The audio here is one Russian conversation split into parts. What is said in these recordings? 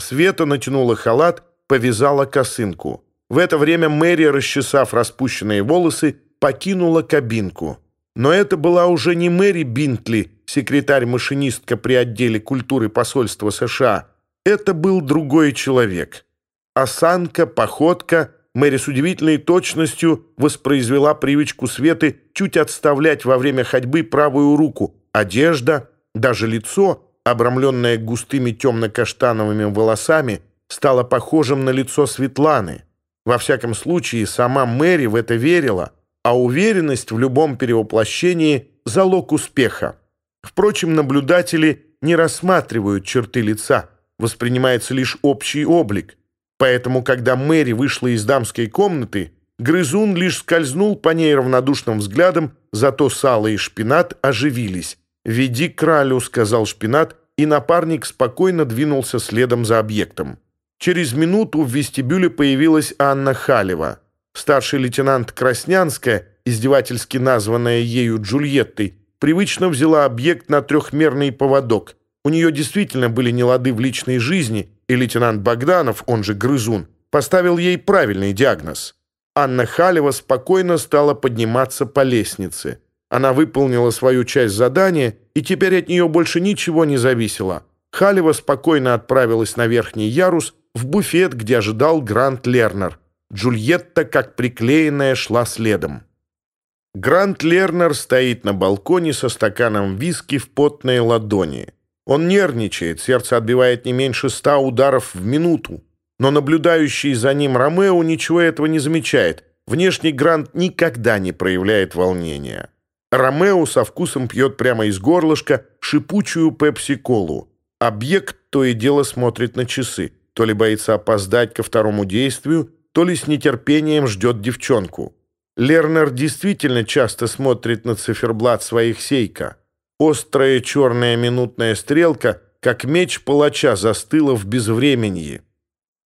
Света натянула халат, повязала косынку. В это время Мэри, расчесав распущенные волосы, покинула кабинку. Но это была уже не Мэри Бинтли, секретарь-машинистка при отделе культуры посольства США. Это был другой человек. Осанка, походка, Мэри с удивительной точностью воспроизвела привычку Светы чуть отставлять во время ходьбы правую руку, одежда, даже лицо – обрамленное густыми темно-каштановыми волосами, стало похожим на лицо Светланы. Во всяком случае, сама Мэри в это верила, а уверенность в любом перевоплощении – залог успеха. Впрочем, наблюдатели не рассматривают черты лица, воспринимается лишь общий облик. Поэтому, когда Мэри вышла из дамской комнаты, грызун лишь скользнул по ней равнодушным взглядом, зато сало и шпинат оживились. «Веди к кралю», — сказал шпинат, и напарник спокойно двинулся следом за объектом. Через минуту в вестибюле появилась Анна Халева. Старший лейтенант Краснянская, издевательски названная ею Джульеттой, привычно взяла объект на трехмерный поводок. У нее действительно были нелады в личной жизни, и лейтенант Богданов, он же Грызун, поставил ей правильный диагноз. Анна Халева спокойно стала подниматься по лестнице. Она выполнила свою часть задания, и теперь от нее больше ничего не зависело. Халева спокойно отправилась на верхний ярус, в буфет, где ожидал Грант Лернер. Джульетта, как приклеенная, шла следом. Грант Лернер стоит на балконе со стаканом виски в потной ладони. Он нервничает, сердце отбивает не меньше ста ударов в минуту. Но наблюдающий за ним Ромео ничего этого не замечает. Внешний Грант никогда не проявляет волнения. Ромео со вкусом пьет прямо из горлышка шипучую пепси-колу. Объект то и дело смотрит на часы, то ли боится опоздать ко второму действию, то ли с нетерпением ждет девчонку. Лернер действительно часто смотрит на циферблат своих сейка. Острая черная минутная стрелка, как меч палача, застыла в безвременье.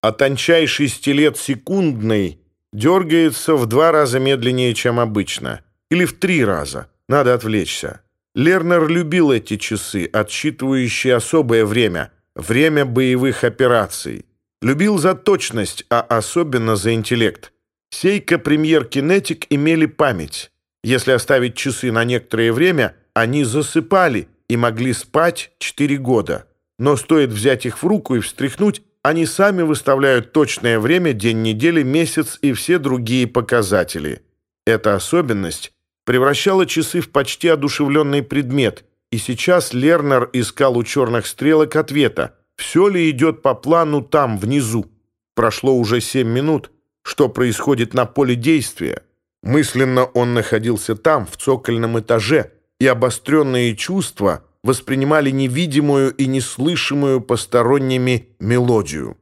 А тончайший стилет секундный дергается в два раза медленнее, чем обычно. Или в три раза – надо отвлечься. Лернер любил эти часы, отсчитывающие особое время, время боевых операций. Любил за точность, а особенно за интеллект. Сейка Премьер Кинетик имели память. Если оставить часы на некоторое время, они засыпали и могли спать 4 года. Но стоит взять их в руку и встряхнуть, они сами выставляют точное время, день недели, месяц и все другие показатели. Эта особенность Превращала часы в почти одушевленный предмет, и сейчас Лернер искал у черных стрелок ответа, все ли идет по плану там, внизу. Прошло уже семь минут. Что происходит на поле действия? Мысленно он находился там, в цокольном этаже, и обостренные чувства воспринимали невидимую и неслышимую посторонними мелодию.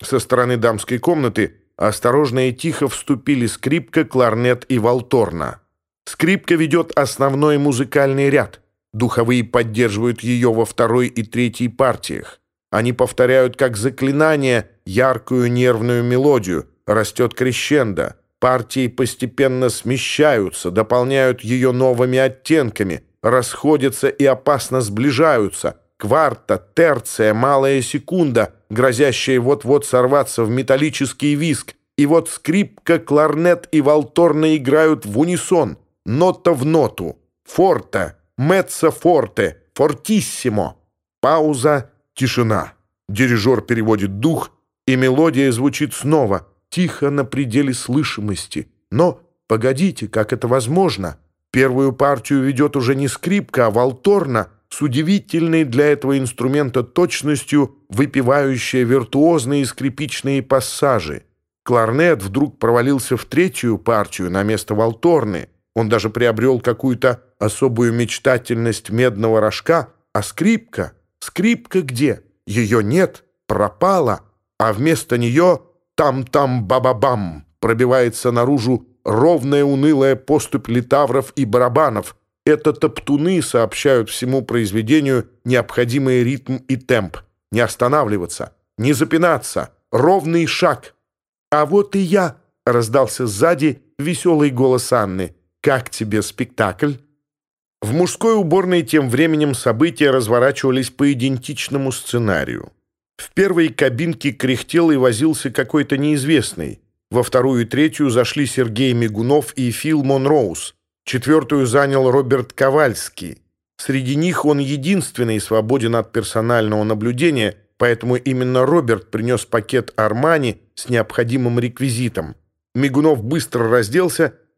Со стороны дамской комнаты осторожно и тихо вступили скрипка, кларнет и волторна. валторна. Скрипка ведет основной музыкальный ряд — Духовые поддерживают ее во второй и третьей партиях. Они повторяют как заклинание яркую нервную мелодию, растет крещендо. Партии постепенно смещаются, дополняют ее новыми оттенками, расходятся и опасно сближаются. Кварта, терция, малая секунда, грозящая вот-вот сорваться в металлический виск. И вот скрипка, кларнет и валторна играют в унисон, нота в ноту, форте, меццо форте, фортиссимо. Пауза, тишина. Дирижер переводит дух, и мелодия звучит снова, тихо на пределе слышимости. Но погодите, как это возможно? Первую партию ведет уже не скрипка, а волторна, с удивительной для этого инструмента точностью выпивающая виртуозные скрипичные пассажи. Кларнет вдруг провалился в третью партию на место волторны — он даже приобрел какую-то особую мечтательность медного рожка. А скрипка? Скрипка где? Ее нет, пропала. А вместо нее там-там-ба-ба-бам пробивается наружу ровная унылая поступь литавров и барабанов. Это топтуны сообщают всему произведению необходимый ритм и темп. Не останавливаться, не запинаться, ровный шаг. «А вот и я!» — раздался сзади веселый голос Анны — «Как тебе спектакль?» В мужской уборной тем временем события разворачивались по идентичному сценарию. В первой кабинке кряхтел и возился какой-то неизвестный.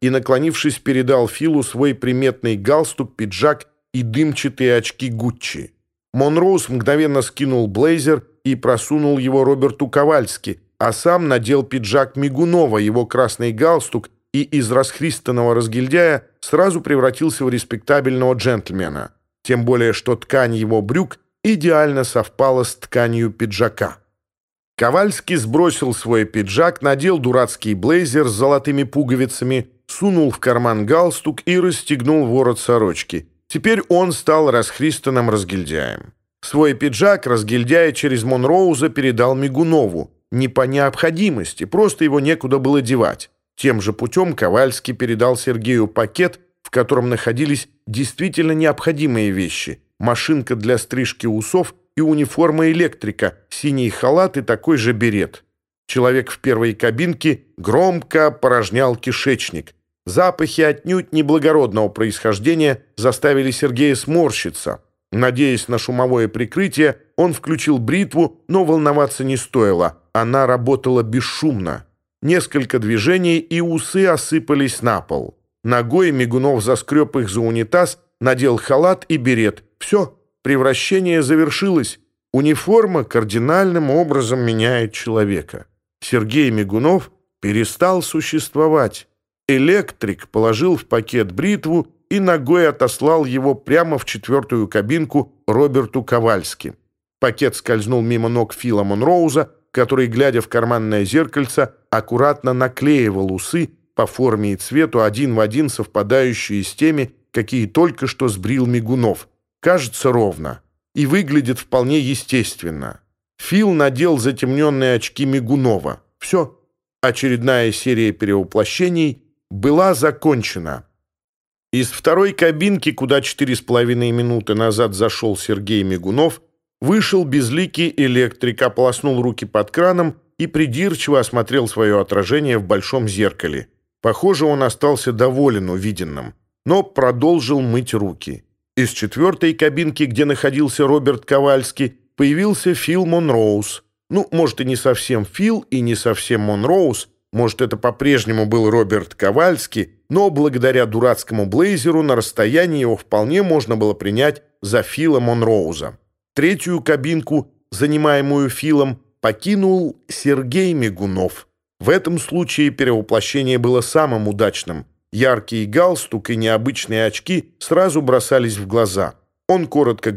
Во вторую и третью зашли Сергей Мигунов и Фил Монроуз. Четвертую занял Роберт Ковальский. Среди них он единственный свободен от персонального наблюдения, поэтому именно Роберт принес пакет Армани с необходимым реквизитом. Мигунов быстро разделся и, наклонившись, передал Филу свой приметный галстук, пиджак и дымчатые очки Гуччи. Монроуз мгновенно скинул блейзер и просунул его Роберту Ковальски, а сам надел пиджак Мигунова, его красный галстук, и из расхристанного разгильдяя сразу превратился в респектабельного джентльмена. Тем более, что ткань его брюк идеально совпала с тканью пиджака. Ковальский сбросил свой пиджак, надел дурацкий блейзер с золотыми пуговицами, сунул в карман галстук и расстегнул ворот сорочки. Теперь он стал расхристанным разгильдяем. Свой пиджак разгильдяя через Монроуза передал Мигунову. Не по необходимости, просто его некуда было девать. Тем же путем Ковальский передал Сергею пакет, в котором находились действительно необходимые вещи. Машинка для стрижки усов и униформа электрика, синий халат и такой же берет. Человек в первой кабинке громко порожнял кишечник. Запахи отнюдь неблагородного происхождения заставили Сергея сморщиться. Надеясь на шумовое прикрытие, он включил бритву, но волноваться не стоило. Она работала бесшумно. Несколько движений, и усы осыпались на пол. Ногой Мигунов заскреб их за унитаз, надел халат и берет. Все, превращение завершилось. Униформа кардинальным образом меняет человека. Сергей Мигунов перестал существовать. Электрик положил в пакет бритву и ногой отослал его прямо в четвертую кабинку Роберту Ковальски. Пакет скользнул мимо ног Фила Монроуза, который, глядя в карманное зеркальце, аккуратно наклеивал усы по форме и цвету один в один совпадающие с теми, какие только что сбрил Мигунов. Кажется ровно и выглядит вполне естественно. Фил надел затемненные очки Мигунова. Все. Очередная серия перевоплощений — была закончена. Из второй кабинки, куда четыре с половиной минуты назад зашел Сергей Мигунов, вышел безликий электрик, ополоснул руки под краном и придирчиво осмотрел свое отражение в большом зеркале. Похоже, он остался доволен увиденным, но продолжил мыть руки. Из четвертой кабинки, где находился Роберт Ковальский, появился Фил Монроуз. Ну, может, и не совсем Фил, и не совсем Монроуз, может, это по-прежнему был Роберт Ковальский, но благодаря дурацкому блейзеру на расстоянии его вполне можно было принять за Фила Монроуза. Третью кабинку, занимаемую Филом, покинул Сергей Мигунов. В этом случае перевоплощение было самым удачным. Яркий галстук и необычные очки сразу бросались в глаза. Он коротко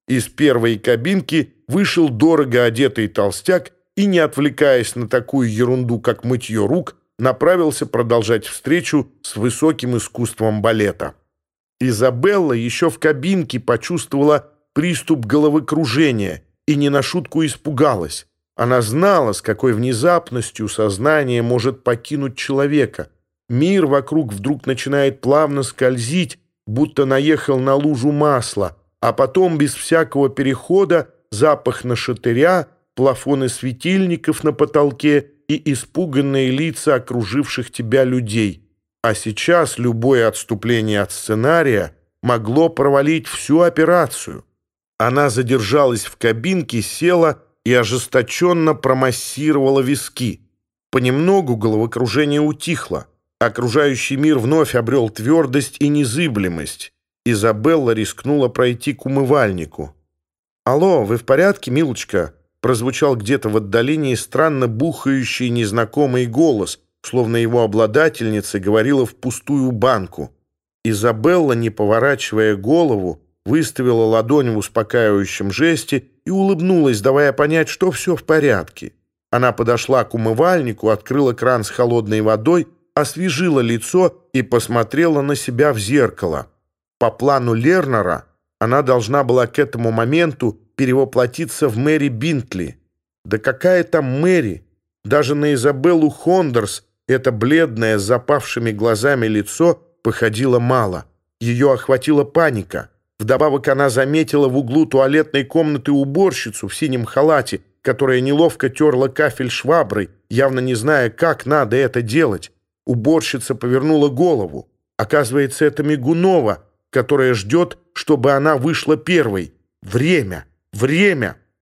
глянул в зеркало, встретился взглядом с электриком и вышел в вестибюль. Из первой кабинки вышел дорого одетый толстяк и, не отвлекаясь на такую ерунду, как мытье рук, направился продолжать встречу с высоким искусством балета. Изабелла еще в кабинке почувствовала приступ головокружения и не на шутку испугалась. Она знала, с какой внезапностью сознание может покинуть человека. Мир вокруг вдруг начинает плавно скользить, будто наехал на лужу масла, а потом без всякого перехода запах нашатыря, плафоны светильников на потолке и испуганные лица окруживших тебя людей. А сейчас любое отступление от сценария могло провалить всю операцию. Она задержалась в кабинке, села и ожесточенно промассировала виски. Понемногу головокружение утихло. Окружающий мир вновь обрел твердость и незыблемость. Изабелла рискнула пройти к умывальнику. «Алло, вы в порядке, милочка?» прозвучал где-то в отдалении странно бухающий незнакомый голос, словно его обладательница говорила в пустую банку. Изабелла, не поворачивая голову, выставила ладонь в успокаивающем жесте и улыбнулась, давая понять, что все в порядке. Она подошла к умывальнику, открыла кран с холодной водой, освежила лицо и посмотрела на себя в зеркало. По плану Лернера она должна была к этому моменту перевоплотиться в Мэри Бинтли. Да какая там Мэри? Даже на Изабеллу Хондерс это бледное, с запавшими глазами лицо походило мало. Ее охватила паника. Вдобавок она заметила в углу туалетной комнаты уборщицу в синем халате, которая неловко терла кафель шваброй, явно не зная, как надо это делать. Уборщица повернула голову. Оказывается, это Мигунова — которая ждет, чтобы она вышла первой. Время! Время!